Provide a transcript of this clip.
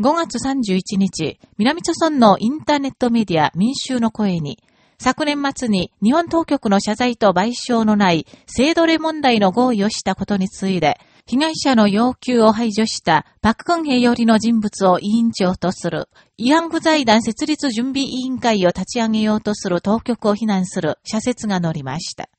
5月31日、南朝村のインターネットメディア民衆の声に、昨年末に日本当局の謝罪と賠償のない性奴隷問題の合意をしたことについて、被害者の要求を排除したパククンヘよりの人物を委員長とする、慰安婦財団設立準備委員会を立ち上げようとする当局を非難する社説が載りました。